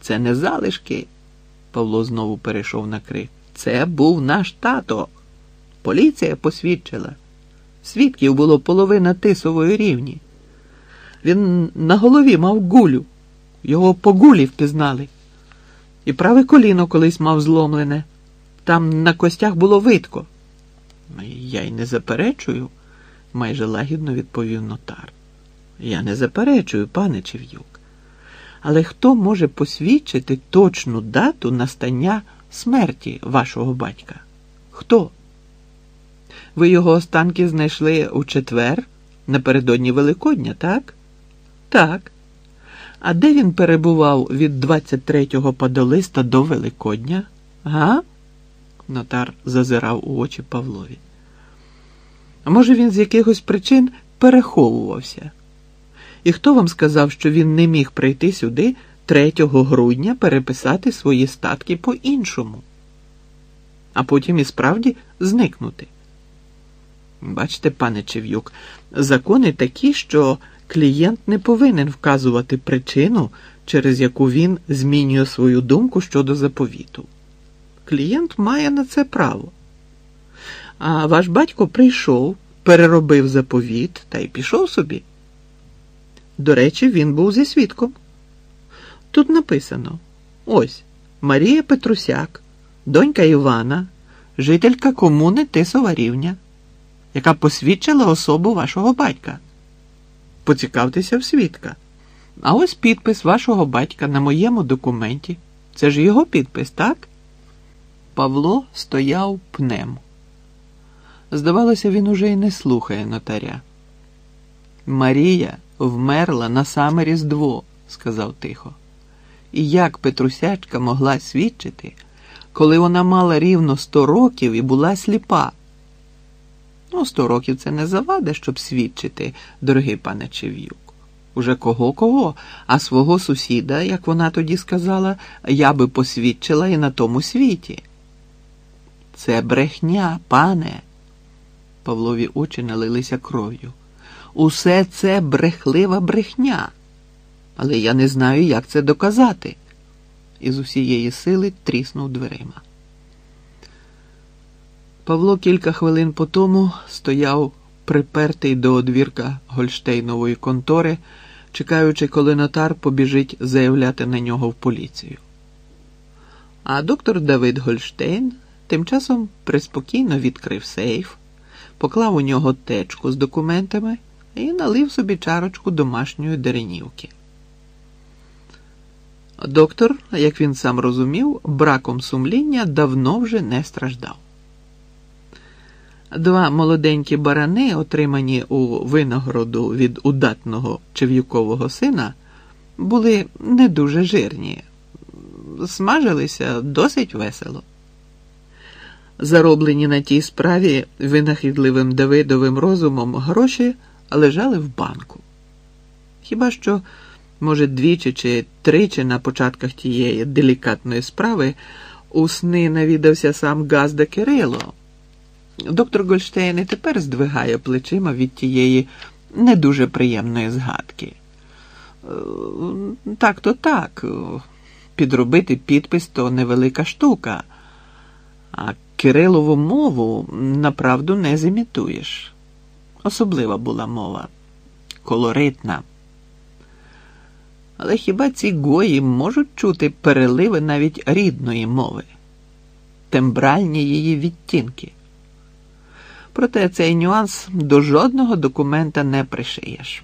Це не залишки. Павло знову перейшов на крик. Це був наш тато. Поліція посвідчила. Свідків було половина тисової рівні. Він на голові мав гулю. Його по гулі впізнали. І праве коліно колись мав зломлене. Там на костях було видко. Я й не заперечую, майже лагідно відповів нотар. Я не заперечую, пане Чев'юк. Але хто може посвідчити точну дату настання смерті вашого батька? Хто? Ви його останки знайшли у четвер напередодні Великодня, так? Так. А де він перебував від 23-го падолиста до Великодня? Га? Нотар зазирав у очі Павлові. А може, він з якихось причин переховувався? І хто вам сказав, що він не міг прийти сюди 3 грудня переписати свої статки по-іншому, а потім і справді зникнути? Бачите, пане Чев'юк, закони такі, що клієнт не повинен вказувати причину, через яку він змінює свою думку щодо заповіту. Клієнт має на це право. А ваш батько прийшов, переробив заповіт та й пішов собі. До речі, він був зі свідком. Тут написано: ось Марія Петрусяк, донька Івана, жителька комуни Тисова рівня, яка посвідчила особу вашого батька. Поцікавтеся в свідка. А ось підпис вашого батька на моєму документі. Це ж його підпис, так? Павло стояв пнем. Здавалося, він уже й не слухає нотаря. Марія вмерла на саме Різдво, сказав тихо. І як Петрусячка могла свідчити, коли вона мала рівно сто років і була сліпа? Ну, сто років це не завада, щоб свідчити, дорогий пане Чев'юк. Уже кого кого, а свого сусіда, як вона тоді сказала, я би посвідчила і на тому світі. Це брехня, пане. Павлові очі налилися кров'ю. Усе це брехлива брехня. Але я не знаю, як це доказати. І з усієї сили тріснув дверима. Павло кілька хвилин по тому стояв припертий до одвірка Гольштейнової контори, чекаючи, коли нотар побіжить заявляти на нього в поліцію. А доктор Давид Гольштейн тим часом приспокійно відкрив сейф, поклав у нього течку з документами і налив собі чарочку домашньої деренівки. Доктор, як він сам розумів, браком сумління давно вже не страждав. Два молоденькі барани, отримані у винагороду від удатного чев'юкового сина, були не дуже жирні, смажилися досить весело. Зароблені на тій справі винахідливим Давидовим розумом гроші лежали в банку. Хіба що, може, двічі чи тричі на початках тієї делікатної справи у сни навідався сам Газда Кирило. Доктор Гольштейн і тепер здвигає плечима від тієї не дуже приємної згадки. Так то так, підробити підпис то невелика штука, а Кирилову мову направду не зімітуєш. Особлива була мова, колоритна. Але хіба ці гої можуть чути переливи навіть рідної мови, тембральні її відтінки? Проте цей нюанс до жодного документа не пришиєш.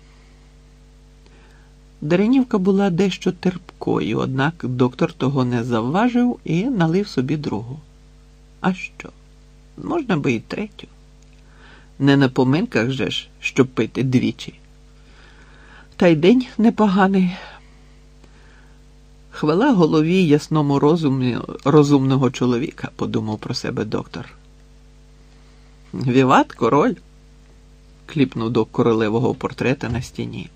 Деренівка була дещо терпкою, однак доктор того не завважив і налив собі другу. А що? Можна би і третю. Не на поминках же ж, щоб пити двічі. Та й день непоганий. Хвала голові ясному розумі розумного чоловіка, подумав про себе доктор. Віват король, кліпнув до королевого портрета на стіні.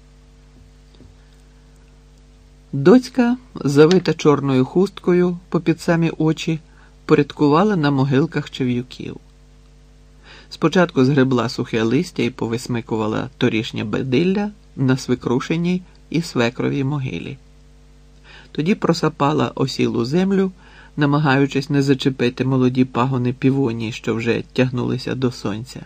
Доцька, завита чорною хусткою попід самі очі, порядкувала на могилках чев'юків. Спочатку згребла сухе листя і повисмикувала торішнє бедилля на свикрушеній і свекровій могилі. Тоді просапала осілу землю, намагаючись не зачепити молоді пагони півонії, що вже тягнулися до сонця.